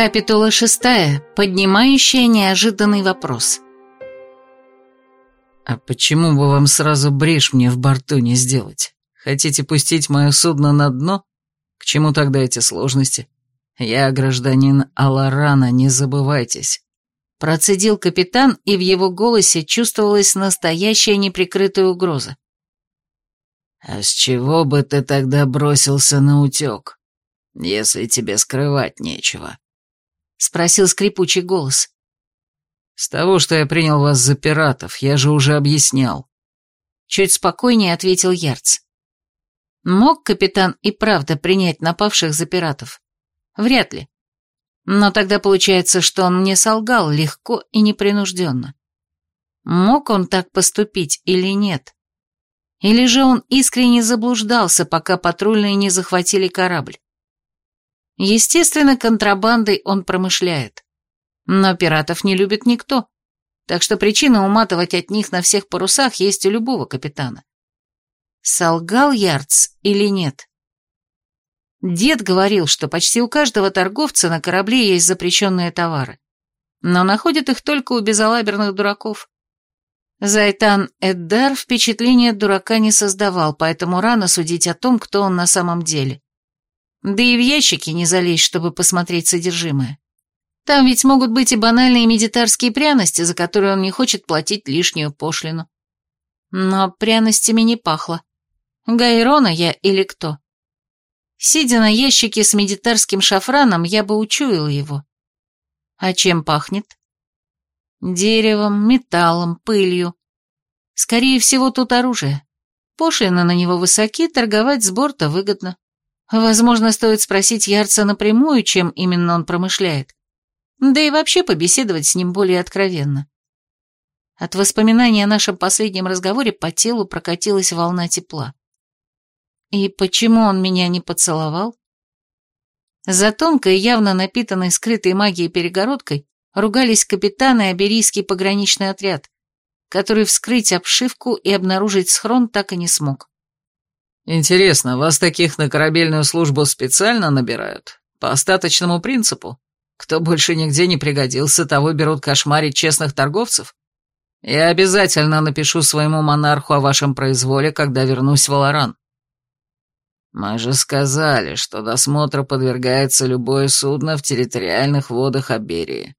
Капитула шестая, поднимающая неожиданный вопрос. «А почему бы вам сразу брешь мне в борту не сделать? Хотите пустить мое судно на дно? К чему тогда эти сложности? Я гражданин Аларана, не забывайтесь». Процедил капитан, и в его голосе чувствовалась настоящая неприкрытая угроза. «А с чего бы ты тогда бросился на утек, если тебе скрывать нечего?» — спросил скрипучий голос. «С того, что я принял вас за пиратов, я же уже объяснял». Чуть спокойнее ответил Ярц. Мог капитан и правда принять напавших за пиратов? Вряд ли. Но тогда получается, что он мне солгал легко и непринужденно. Мог он так поступить или нет? Или же он искренне заблуждался, пока патрульные не захватили корабль? Естественно, контрабандой он промышляет. Но пиратов не любит никто, так что причина уматывать от них на всех парусах есть у любого капитана. Солгал Ярдс или нет? Дед говорил, что почти у каждого торговца на корабле есть запрещенные товары, но находят их только у безалаберных дураков. Зайтан Эддар впечатление дурака не создавал, поэтому рано судить о том, кто он на самом деле. Да и в ящики не залезть, чтобы посмотреть содержимое. Там ведь могут быть и банальные медитарские пряности, за которые он не хочет платить лишнюю пошлину. Но пряностями не пахло. Гайрона я или кто? Сидя на ящике с медитарским шафраном, я бы учуяла его. А чем пахнет? Деревом, металлом, пылью. Скорее всего, тут оружие. Пошлины на него высоки, торговать с борта выгодно. Возможно, стоит спросить Ярца напрямую, чем именно он промышляет. Да и вообще побеседовать с ним более откровенно. От воспоминаний о нашем последнем разговоре по телу прокатилась волна тепла. И почему он меня не поцеловал? За тонкой, явно напитанной скрытой магией перегородкой ругались капитан и аберийский пограничный отряд, который вскрыть обшивку и обнаружить схрон так и не смог. «Интересно, вас таких на корабельную службу специально набирают? По остаточному принципу? Кто больше нигде не пригодился, того берут кошмарить честных торговцев? Я обязательно напишу своему монарху о вашем произволе, когда вернусь в Аларан». «Мы же сказали, что досмотру подвергается любое судно в территориальных водах Аберии.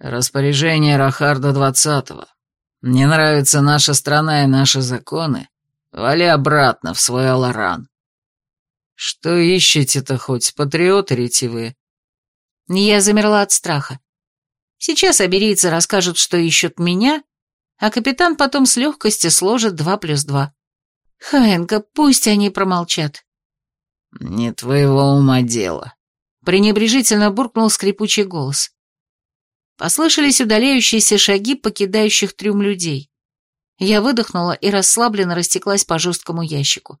Распоряжение Рахарда двадцатого. Не нравится наша страна и наши законы, Вали обратно в свой Аларан. Что ищете-то хоть, патриоты ретивые? Я замерла от страха. Сейчас аберийцы расскажут, что ищут меня, а капитан потом с легкостью сложит два плюс два. Хаенка, пусть они промолчат. Не твоего ума дело. Пренебрежительно буркнул скрипучий голос. Послышались удаляющиеся шаги покидающих трюм людей. Я выдохнула и расслабленно растеклась по жесткому ящику.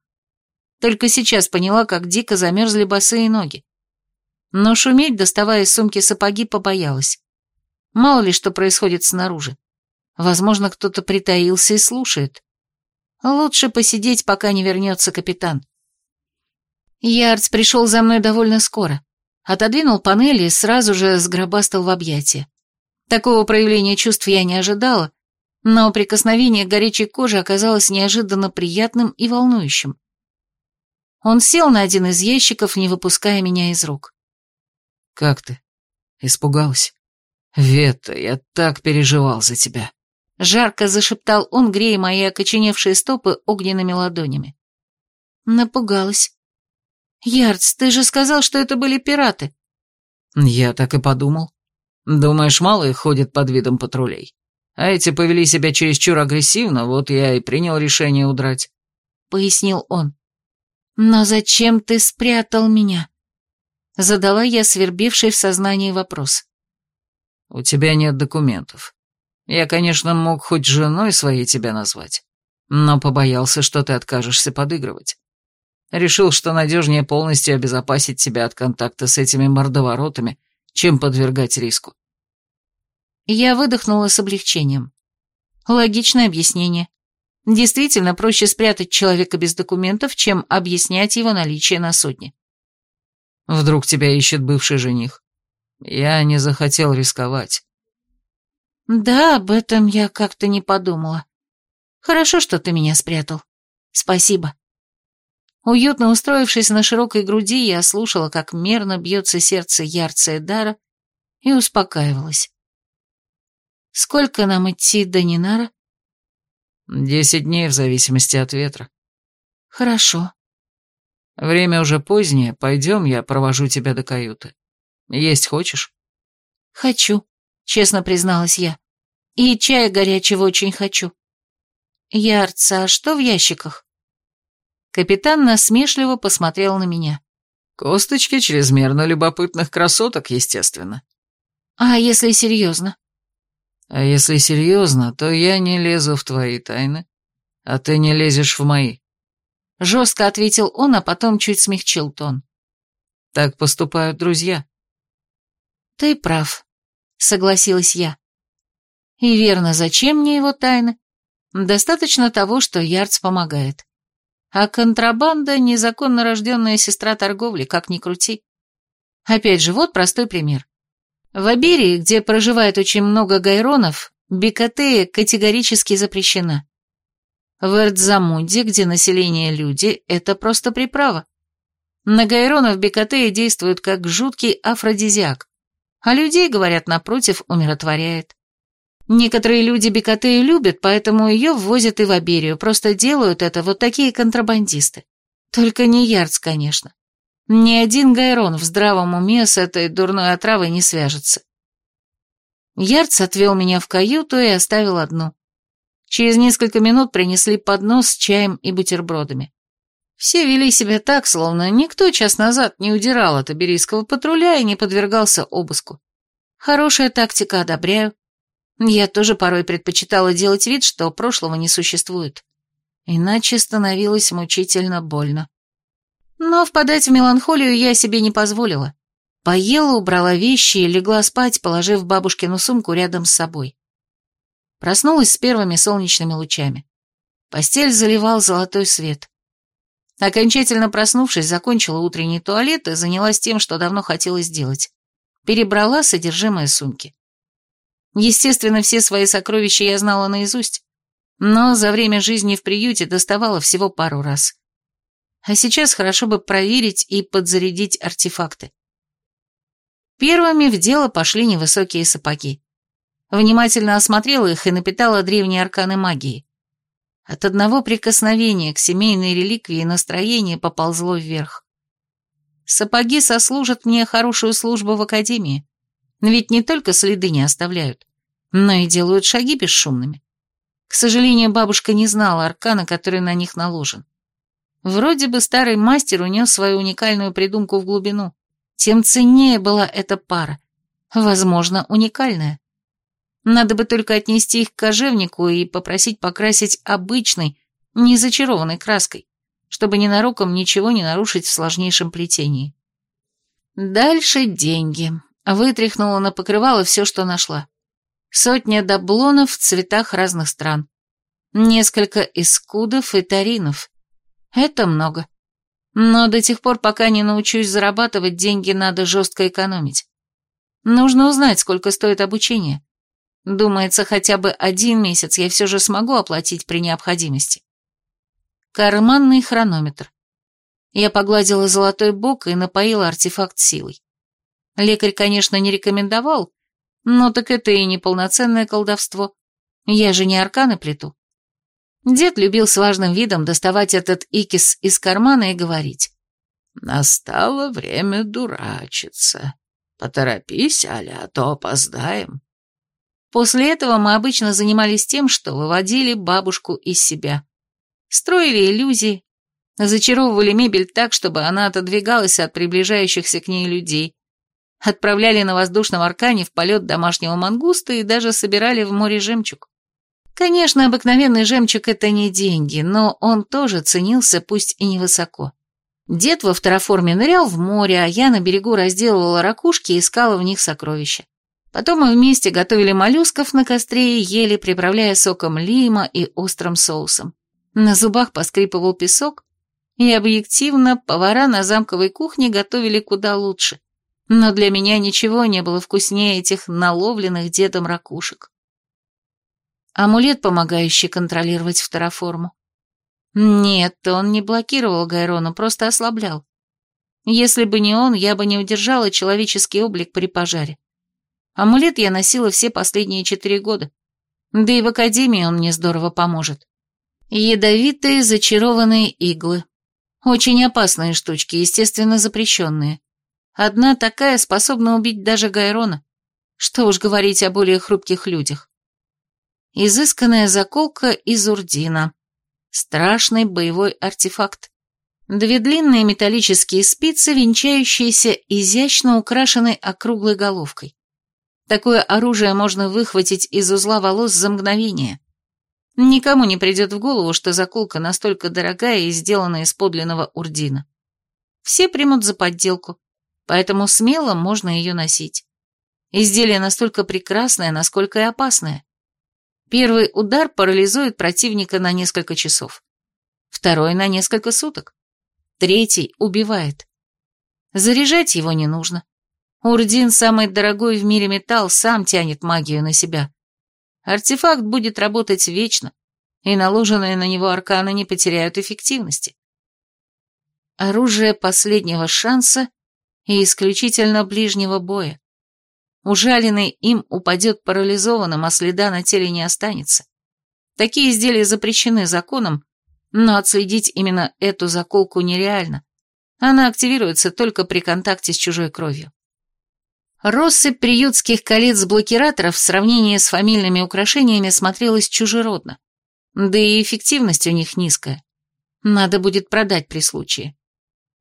Только сейчас поняла, как дико замерзли босые ноги. Но шуметь, доставая из сумки сапоги, побоялась. Мало ли что происходит снаружи. Возможно, кто-то притаился и слушает. Лучше посидеть, пока не вернется капитан. Ярдс пришел за мной довольно скоро. Отодвинул панели и сразу же сгробастал в объятия. Такого проявления чувств я не ожидала, но прикосновение к горячей коже оказалось неожиданно приятным и волнующим. Он сел на один из ящиков, не выпуская меня из рук. «Как ты? Испугалась? Вета, я так переживал за тебя». Жарко зашептал он, грея мои окоченевшие стопы огненными ладонями. Напугалась. «Ярдс, ты же сказал, что это были пираты». «Я так и подумал. Думаешь, мало их ходит под видом патрулей? А эти повели себя чересчур агрессивно, вот я и принял решение удрать», — пояснил он. «Но зачем ты спрятал меня?» Задала я свербивший в сознании вопрос. «У тебя нет документов. Я, конечно, мог хоть женой своей тебя назвать, но побоялся, что ты откажешься подыгрывать. Решил, что надежнее полностью обезопасить тебя от контакта с этими мордоворотами, чем подвергать риску. Я выдохнула с облегчением. Логичное объяснение. Действительно, проще спрятать человека без документов, чем объяснять его наличие на судне. Вдруг тебя ищет бывший жених. Я не захотел рисковать. Да, об этом я как-то не подумала. Хорошо, что ты меня спрятал. Спасибо. Уютно устроившись на широкой груди, я слушала, как мерно бьется сердце Ярца Дара, и успокаивалась. Сколько нам идти до Нинара? Десять дней в зависимости от ветра. Хорошо. Время уже позднее, пойдем, я провожу тебя до каюты. Есть хочешь? Хочу, честно призналась я. И чая горячего очень хочу. Ярца, а что в ящиках? Капитан насмешливо посмотрел на меня. Косточки чрезмерно любопытных красоток, естественно. А если серьезно? А если серьезно, то я не лезу в твои тайны, а ты не лезешь в мои. Жестко ответил он, а потом чуть смягчил тон. Так поступают друзья. Ты прав, согласилась я. И верно, зачем мне его тайны? Достаточно того, что Ярц помогает. А контрабанда — незаконно рожденная сестра торговли, как ни крути. Опять же, вот простой пример. В Аберии, где проживает очень много гайронов, бикотея категорически запрещена. В Эрдзамунде, где население люди, это просто приправа. На гайронов бикотея действует как жуткий афродизиак, а людей, говорят, напротив, умиротворяет. Некоторые люди Бекатею любят, поэтому ее ввозят и в Аберию, просто делают это вот такие контрабандисты. Только не Ярц, конечно. Ни один Гайрон в здравом уме с этой дурной отравой не свяжется. Ярц отвел меня в каюту и оставил одну. Через несколько минут принесли поднос с чаем и бутербродами. Все вели себя так, словно никто час назад не удирал от аберийского патруля и не подвергался обыску. Хорошая тактика, одобряю. Я тоже порой предпочитала делать вид, что прошлого не существует. Иначе становилось мучительно больно. Но впадать в меланхолию я себе не позволила. Поела, убрала вещи и легла спать, положив бабушкину сумку рядом с собой. Проснулась с первыми солнечными лучами. Постель заливал золотой свет. Окончательно проснувшись, закончила утренний туалет и занялась тем, что давно хотела сделать. Перебрала содержимое сумки. Естественно, все свои сокровища я знала наизусть, но за время жизни в приюте доставала всего пару раз. А сейчас хорошо бы проверить и подзарядить артефакты. Первыми в дело пошли невысокие сапоги. Внимательно осмотрела их и напитала древние арканы магии. От одного прикосновения к семейной реликвии настроение поползло вверх. Сапоги сослужат мне хорошую службу в академии. Ведь не только следы не оставляют, но и делают шаги бесшумными. К сожалению, бабушка не знала аркана, который на них наложен. Вроде бы старый мастер унес свою уникальную придумку в глубину. Тем ценнее была эта пара. Возможно, уникальная. Надо бы только отнести их к кожевнику и попросить покрасить обычной, не зачарованной краской, чтобы ненароком ничего не нарушить в сложнейшем плетении. Дальше деньги. Вытряхнула на покрывало все, что нашла. Сотня даблонов в цветах разных стран. Несколько искудов и таринов. Это много. Но до тех пор, пока не научусь зарабатывать, деньги надо жестко экономить. Нужно узнать, сколько стоит обучение. Думается, хотя бы один месяц я все же смогу оплатить при необходимости. Карманный хронометр. Я погладила золотой бок и напоила артефакт силой. Лекарь, конечно, не рекомендовал, но так это и не полноценное колдовство. Я же не арканы плету. Дед любил с важным видом доставать этот икис из кармана и говорить. «Настало время дурачиться. Поторопись, Аля, а то опоздаем». После этого мы обычно занимались тем, что выводили бабушку из себя. Строили иллюзии, зачаровывали мебель так, чтобы она отодвигалась от приближающихся к ней людей, отправляли на воздушном аркане в полет домашнего мангуста и даже собирали в море жемчуг. Конечно, обыкновенный жемчуг — это не деньги, но он тоже ценился, пусть и невысоко. Дед во второформе нырял в море, а я на берегу разделывала ракушки и искала в них сокровища. Потом мы вместе готовили моллюсков на костре и ели, приправляя соком лима и острым соусом. На зубах поскрипывал песок, и объективно повара на замковой кухне готовили куда лучше. но для меня ничего не было вкуснее этих наловленных дедом ракушек. Амулет, помогающий контролировать второформу. Нет, он не блокировал Гайрона, просто ослаблял. Если бы не он, я бы не удержала человеческий облик при пожаре. Амулет я носила все последние четыре года. Да и в академии он мне здорово поможет. Ядовитые зачарованные иглы. Очень опасные штучки, естественно, запрещенные. Одна такая способна убить даже Гайрона. Что уж говорить о более хрупких людях. Изысканная заколка из урдина. Страшный боевой артефакт. Две длинные металлические спицы, венчающиеся изящно украшенной округлой головкой. Такое оружие можно выхватить из узла волос за мгновение. Никому не придет в голову, что заколка настолько дорогая и сделана из подлинного урдина. Все примут за подделку, поэтому смело можно ее носить. Изделие настолько прекрасное, насколько и опасное. Первый удар парализует противника на несколько часов. Второй на несколько суток. Третий убивает. Заряжать его не нужно. Урдин, самый дорогой в мире металл, сам тянет магию на себя. Артефакт будет работать вечно, и наложенные на него арканы не потеряют эффективности. Оружие последнего шанса и исключительно ближнего боя. Ужаленный им упадет парализованным, а следа на теле не останется. Такие изделия запрещены законом, но отследить именно эту заколку нереально. Она активируется только при контакте с чужой кровью. Россыпь приютских колец-блокираторов в сравнении с фамильными украшениями смотрелась чужеродно. Да и эффективность у них низкая. Надо будет продать при случае.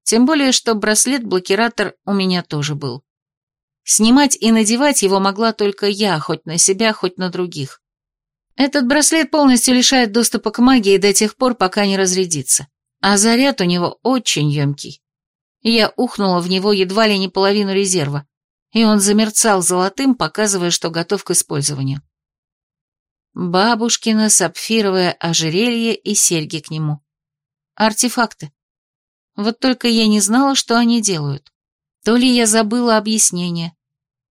Тем более, что браслет-блокиратор у меня тоже был. Снимать и надевать его могла только я, хоть на себя, хоть на других. Этот браслет полностью лишает доступа к магии до тех пор, пока не разрядится. А заряд у него очень емкий. Я ухнула в него едва ли не половину резерва, и он замерцал золотым, показывая, что готов к использованию. Бабушкино сапфировое ожерелье и серьги к нему. Артефакты. Вот только я не знала, что они делают. То ли я забыла объяснение,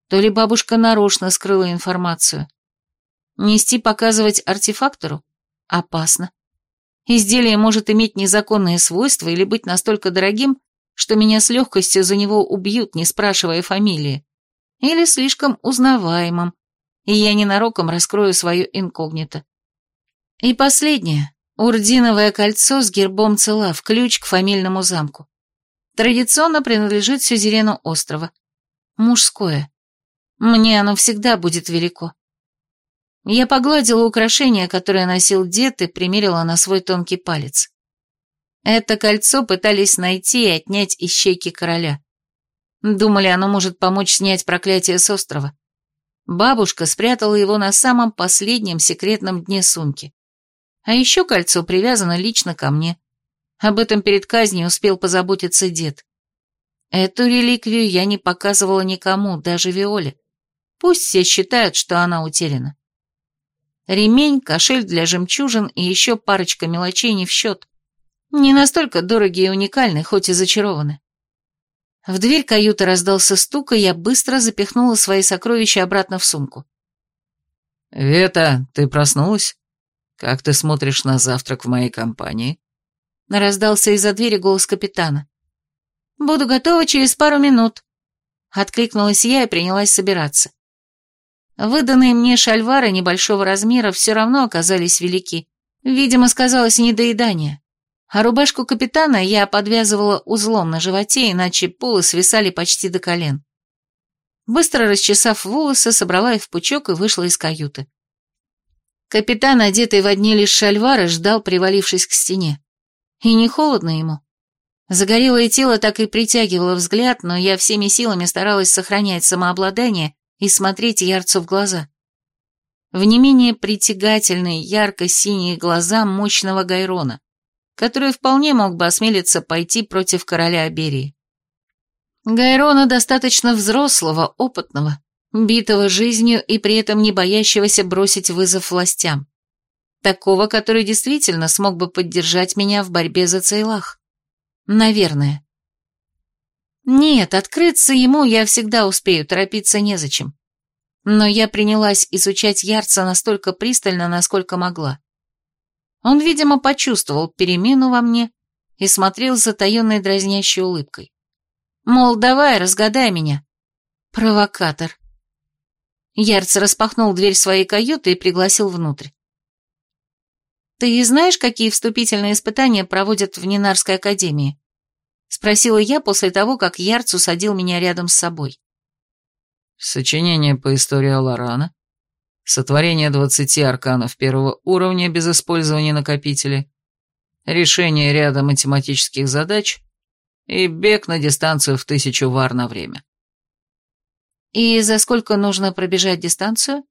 то ли бабушка нарочно скрыла информацию. Нести показывать артефактору опасно. Изделие может иметь незаконные свойства или быть настолько дорогим, что меня с легкостью за него убьют, не спрашивая фамилии. Или слишком узнаваемым, и я ненароком раскрою свое инкогнито. И последнее. Урдиновое кольцо с гербом Целав, ключ к фамильному замку. Традиционно принадлежит сюзерену острова. Мужское. Мне оно всегда будет велико. Я погладила украшение, которое носил дед, и примерила на свой тонкий палец. Это кольцо пытались найти и отнять ищейки короля. Думали, оно может помочь снять проклятие с острова. Бабушка спрятала его на самом последнем секретном дне сумки. А еще кольцо привязано лично ко мне. Об этом перед казнью успел позаботиться дед. Эту реликвию я не показывала никому, даже Виоле. Пусть все считают, что она утеряна. Ремень, кошель для жемчужин и еще парочка мелочей не в счет. Не настолько дорогие и уникальны, хоть и зачарованы. В дверь каюты раздался стук, и я быстро запихнула свои сокровища обратно в сумку. «Вета, ты проснулась?» «Как ты смотришь на завтрак в моей компании?» Раздался из-за двери голос капитана. «Буду готова через пару минут», — откликнулась я и принялась собираться. Выданные мне шальвары небольшого размера все равно оказались велики. Видимо, сказалось недоедание. А рубашку капитана я подвязывала узлом на животе, иначе полы свисали почти до колен. Быстро расчесав волосы, собрала их в пучок и вышла из каюты. Капитан, одетый в одни лишь шальвары, ждал, привалившись к стене. И не холодно ему. Загорелое тело так и притягивало взгляд, но я всеми силами старалась сохранять самообладание и смотреть ярцу в глаза. В не менее притягательные, ярко-синие глаза мощного Гайрона, который вполне мог бы осмелиться пойти против короля Аберии. Гайрона достаточно взрослого, опытного, битого жизнью и при этом не боящегося бросить вызов властям. Такого, который действительно смог бы поддержать меня в борьбе за Цейлах. Наверное. Нет, открыться ему я всегда успею, торопиться незачем. Но я принялась изучать Ярца настолько пристально, насколько могла. Он, видимо, почувствовал перемену во мне и смотрел с затаенной дразнящей улыбкой. Мол, давай, разгадай меня. Провокатор. Ярц распахнул дверь своей каюты и пригласил внутрь. «Ты знаешь, какие вступительные испытания проводят в Нинарской академии?» Спросила я после того, как Ярц усадил меня рядом с собой. Сочинение по истории Аларана, сотворение двадцати арканов первого уровня без использования накопителя, решение ряда математических задач и бег на дистанцию в тысячу вар на время. И за сколько нужно пробежать дистанцию?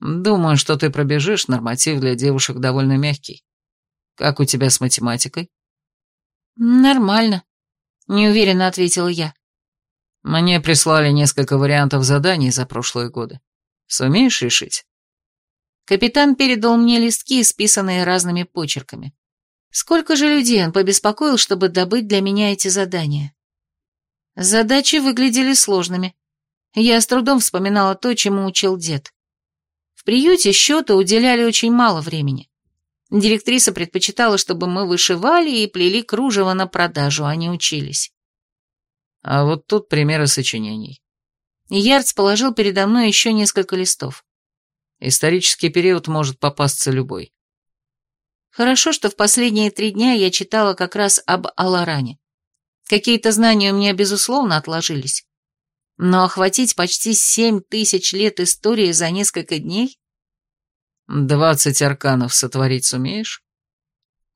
Думаю, что ты пробежишь, норматив для девушек довольно мягкий. Как у тебя с математикой? Нормально, неуверенно ответила я. Мне прислали несколько вариантов заданий за прошлые годы. Сумеешь решить? Капитан передал мне листки, списанные разными почерками. Сколько же людей он побеспокоил, чтобы добыть для меня эти задания? Задачи выглядели сложными. Я с трудом вспоминала то, чему учил дед. В приюте счету уделяли очень мало времени. Директриса предпочитала, чтобы мы вышивали и плели кружево на продажу, а не учились. А вот тут примеры сочинений. Ярц положил передо мной еще несколько листов. Исторический период может попасться любой. Хорошо, что в последние три дня я читала как раз об Аларане. Какие-то знания у меня, безусловно, отложились. Но охватить почти семь тысяч лет истории за несколько дней? Двадцать арканов сотворить сумеешь?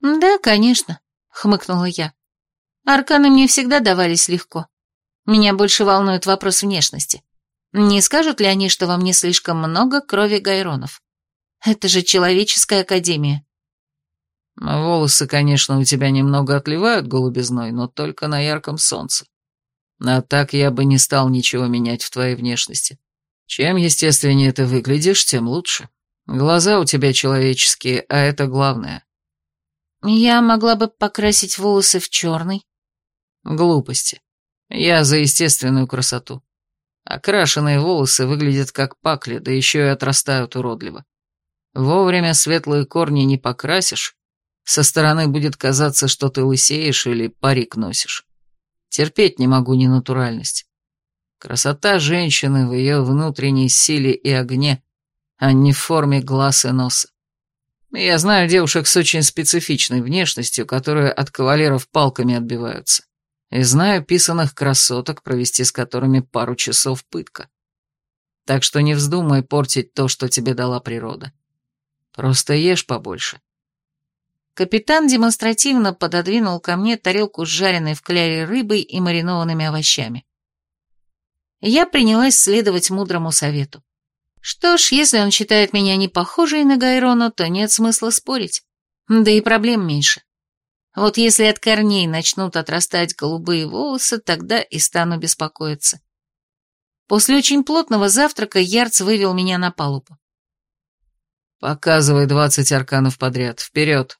Да, конечно, хмыкнула я. Арканы мне всегда давались легко. Меня больше волнует вопрос внешности. Не скажут ли они, что во мне слишком много крови гайронов? Это же человеческая академия. Волосы, конечно, у тебя немного отливают голубизной, но только на ярком солнце. А так я бы не стал ничего менять в твоей внешности. Чем естественнее ты выглядишь, тем лучше. Глаза у тебя человеческие, а это главное. Я могла бы покрасить волосы в черный. Глупости. Я за естественную красоту. Окрашенные волосы выглядят как пакли, да еще и отрастают уродливо. Вовремя светлые корни не покрасишь, со стороны будет казаться, что ты лысеешь или парик носишь. Терпеть не могу ненатуральность. Красота женщины в ее внутренней силе и огне, а не в форме глаз и носа. Я знаю девушек с очень специфичной внешностью, которые от кавалеров палками отбиваются. И знаю писанных красоток, провести с которыми пару часов пытка. Так что не вздумай портить то, что тебе дала природа. Просто ешь побольше. Капитан демонстративно пододвинул ко мне тарелку с жареной в кляре рыбой и маринованными овощами. Я принялась следовать мудрому совету. Что ж, если он считает меня не похожей на Гайрону, то нет смысла спорить. Да и проблем меньше. Вот если от корней начнут отрастать голубые волосы, тогда и стану беспокоиться. После очень плотного завтрака Ярц вывел меня на палубу. «Показывай двадцать арканов подряд. Вперед!»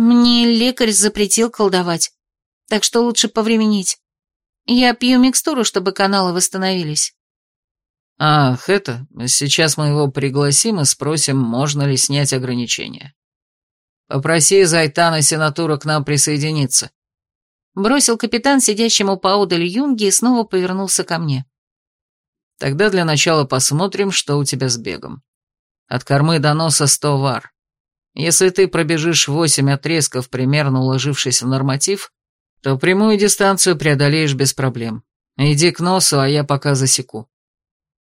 Мне лекарь запретил колдовать, так что лучше повременить. Я пью микстуру, чтобы каналы восстановились. Ах, это, сейчас мы его пригласим и спросим, можно ли снять ограничения. Попроси Зайтана Сенатура к нам присоединиться. Бросил капитан сидящему поодаль Юнги и снова повернулся ко мне. Тогда для начала посмотрим, что у тебя с бегом. От кормы до носа сто вар. Если ты пробежишь восемь отрезков, примерно уложившись в норматив, то прямую дистанцию преодолеешь без проблем. Иди к носу, а я пока засеку.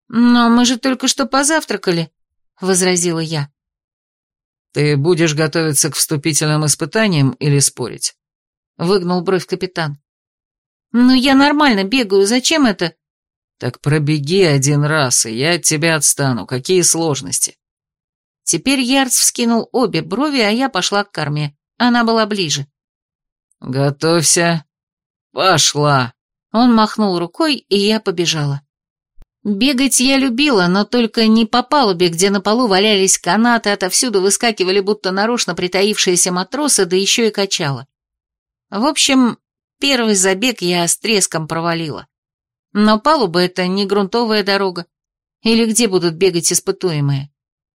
«Но мы же только что позавтракали», — возразила я. «Ты будешь готовиться к вступительным испытаниям или спорить?» — выгнул бровь капитан. «Ну я нормально бегаю, зачем это?» «Так пробеги один раз, и я от тебя отстану. Какие сложности?» Теперь Ярц вскинул обе брови, а я пошла к корме. Она была ближе. «Готовься. Пошла!» Он махнул рукой, и я побежала. Бегать я любила, но только не по палубе, где на полу валялись канаты, отовсюду выскакивали будто нарочно притаившиеся матросы, да еще и качала. В общем, Первый забег я с треском провалила. Но палуба — это не грунтовая дорога. Или где будут бегать испытуемые?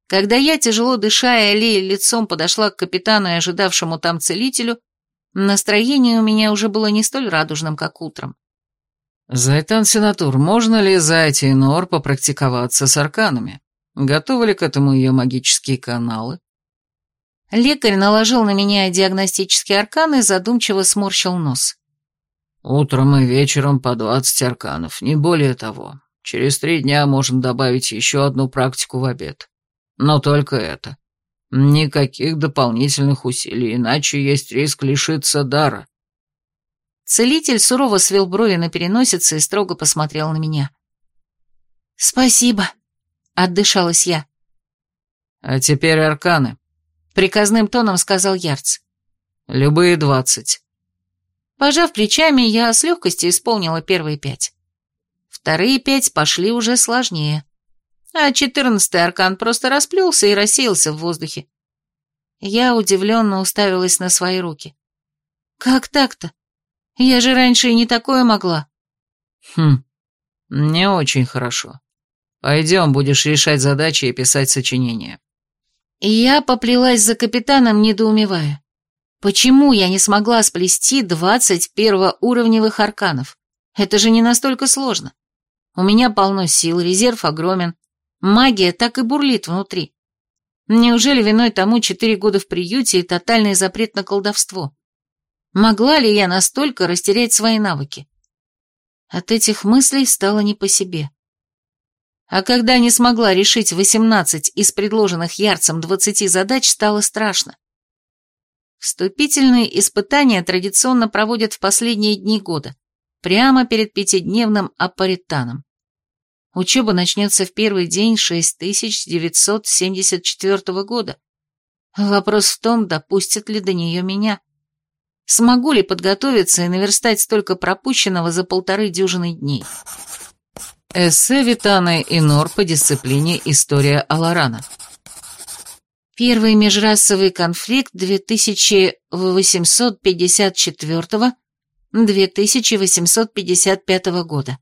Когда я, тяжело дыша и аллея лицом, подошла к капитану и ожидавшему там целителю, настроение у меня уже было не столь радужным, как утром. «Зайтан Сенатур, можно ли за эти нор попрактиковаться с арканами? Готовы ли к этому ее магические каналы?» Лекарь наложил на меня диагностический аркан и задумчиво сморщил нос. «Утром и вечером по двадцать арканов, не более того. Через три дня можно добавить еще одну практику в обед. Но только это. Никаких дополнительных усилий, иначе есть риск лишиться дара». Целитель сурово свел брови на переносице и строго посмотрел на меня. «Спасибо», — отдышалась я. «А теперь арканы», — приказным тоном сказал Ярц. «Любые двадцать». Пожав плечами, я с легкостью исполнила первые пять. Вторые пять пошли уже сложнее. А четырнадцатый аркан просто расплелся и рассеялся в воздухе. Я удивленно уставилась на свои руки. «Как так-то? Я же раньше и не такое могла». «Хм, не очень хорошо. Пойдем, будешь решать задачи и писать сочинения». Я поплелась за капитаном, недоумевая. Почему я не смогла сплести двадцать первоуровневых арканов? Это же не настолько сложно. У меня полно сил, резерв огромен. Магия так и бурлит внутри. Неужели виной тому четыре года в приюте и тотальный запрет на колдовство? Могла ли я настолько растерять свои навыки? От этих мыслей стало не по себе. А когда не смогла решить восемнадцать из предложенных ярцем двадцати задач, стало страшно. Вступительные испытания традиционно проводят в последние дни года, прямо перед пятидневным апаританом. Учеба начнется в первый день 6974 года. Вопрос в том, допустят ли до нее меня. Смогу ли подготовиться и наверстать столько пропущенного за полторы дюжины дней? Эссе Витаны и Нор по дисциплине «История Аларана». Первый межрасовый конфликт 2854-2855 года.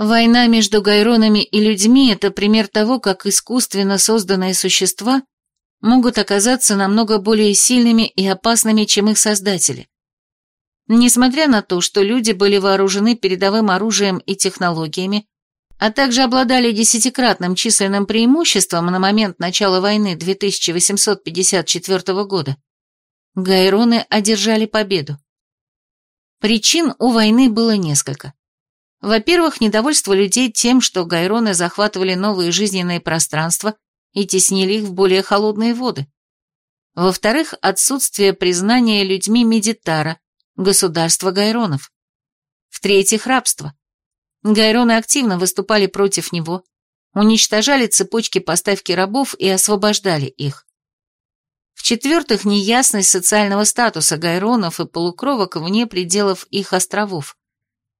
Война между гайронами и людьми – это пример того, как искусственно созданные существа могут оказаться намного более сильными и опасными, чем их создатели. Несмотря на то, что люди были вооружены передовым оружием и технологиями, а также обладали десятикратным численным преимуществом на момент начала войны 2854 года, гайроны одержали победу. Причин у войны было несколько. Во-первых, недовольство людей тем, что гайроны захватывали новые жизненные пространства и теснили их в более холодные воды. Во-вторых, отсутствие признания людьми Медитара, государства гайронов. В-третьих, рабство. Гайроны активно выступали против него, уничтожали цепочки поставки рабов и освобождали их. В-четвертых, неясность социального статуса гайронов и полукровок вне пределов их островов,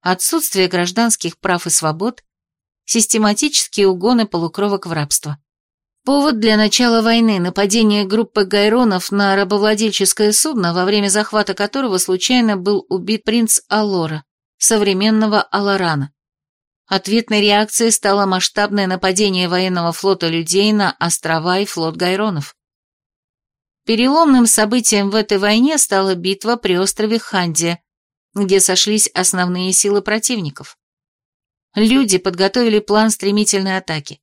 отсутствие гражданских прав и свобод, систематические угоны полукровок в рабство. Повод для начала войны – нападение группы гайронов на рабовладельческое судно, во время захвата которого случайно был убит принц Алора, современного Аларана. Ответной реакцией стало масштабное нападение военного флота людей на острова и флот Гайронов. Переломным событием в этой войне стала битва при острове Хандия, где сошлись основные силы противников. Люди подготовили план стремительной атаки.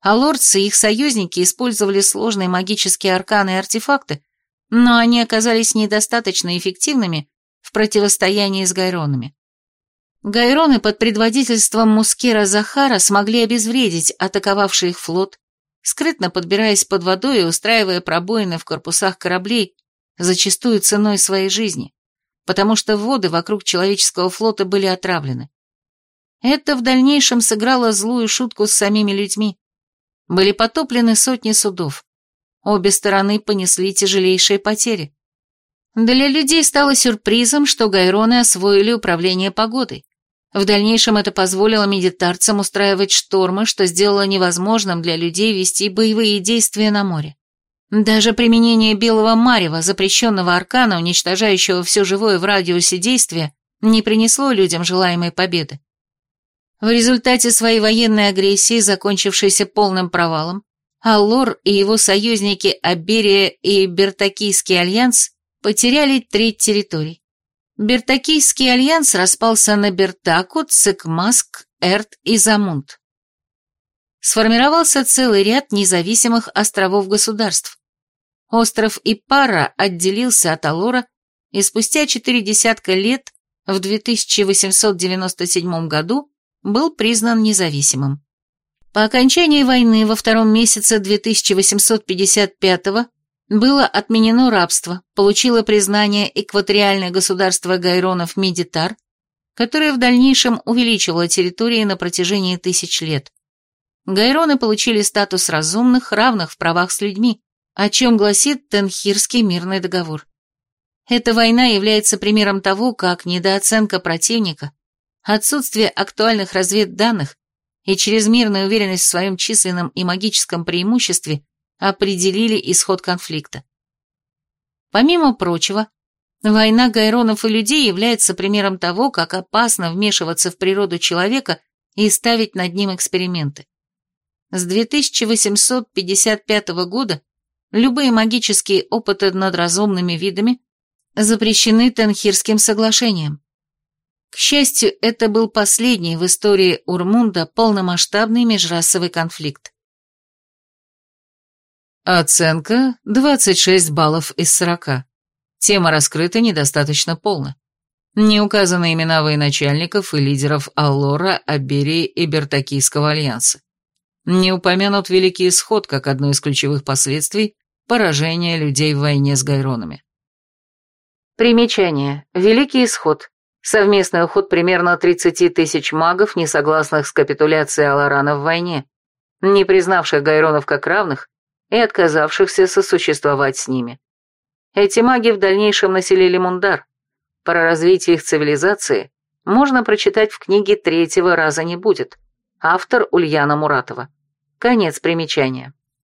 А лордцы и их союзники использовали сложные магические арканы и артефакты, но они оказались недостаточно эффективными в противостоянии с гайронами. Гайроны под предводительством Мускира Захара смогли обезвредить атаковавший их флот, скрытно подбираясь под водой и устраивая пробоины в корпусах кораблей, зачастую ценой своей жизни, потому что воды вокруг человеческого флота были отравлены. Это в дальнейшем сыграло злую шутку с самими людьми. Были потоплены сотни судов. Обе стороны понесли тяжелейшие потери. Для людей стало сюрпризом, что гайроны освоили управление погодой. В дальнейшем это позволило медитарцам устраивать штормы, что сделало невозможным для людей вести боевые действия на море. Даже применение белого марева, запрещенного аркана, уничтожающего все живое в радиусе действия, не принесло людям желаемой победы. В результате своей военной агрессии, закончившейся полным провалом, Аллор и его союзники Аберия и Бертакийский альянс потеряли треть территорий. Бертакийский альянс распался на Бертаку, Цикмаск, Эрт и Замунд. Сформировался целый ряд независимых островов-государств. Остров Ипара отделился от Алора и спустя четыре десятка лет, в 2897 году, был признан независимым. По окончании войны во втором месяце 2855 было отменено рабство, получило признание экваториальное государство Гайронов Медитар, которое в дальнейшем увеличивало территории на протяжении тысяч лет. Гайроны получили статус разумных, равных в правах с людьми, о чем гласит Тенхирский мирный договор. Эта война является примером того, как недооценка противника, отсутствие актуальных разведданных и чрезмерная уверенность в своем численном и магическом преимуществе определили исход конфликта. Помимо прочего, война гайронов и людей является примером того, как опасно вмешиваться в природу человека и ставить над ним эксперименты. С 2855 года любые магические опыты над разумными видами запрещены Тенхирским соглашением. К счастью, это был последний в истории Урмунда полномасштабный межрасовый конфликт. Оценка 26 баллов из 40. Тема раскрыта недостаточно полно. Не указаны имена военачальников и лидеров Аллора, Аберии и Бертакийского альянса. Не упомянут Великий Исход как одно из ключевых последствий поражения людей в войне с гайронами. Примечание. Великий Исход. Совместный уход примерно 30 тысяч магов, не согласных с капитуляцией Аларана в войне, не признавших гайронов как равных и отказавшихся сосуществовать с ними. Эти маги в дальнейшем населили Мундар. Про развитие их цивилизации можно прочитать в книге «Третьего раза не будет». Автор Ульяна Муратова. Конец примечания.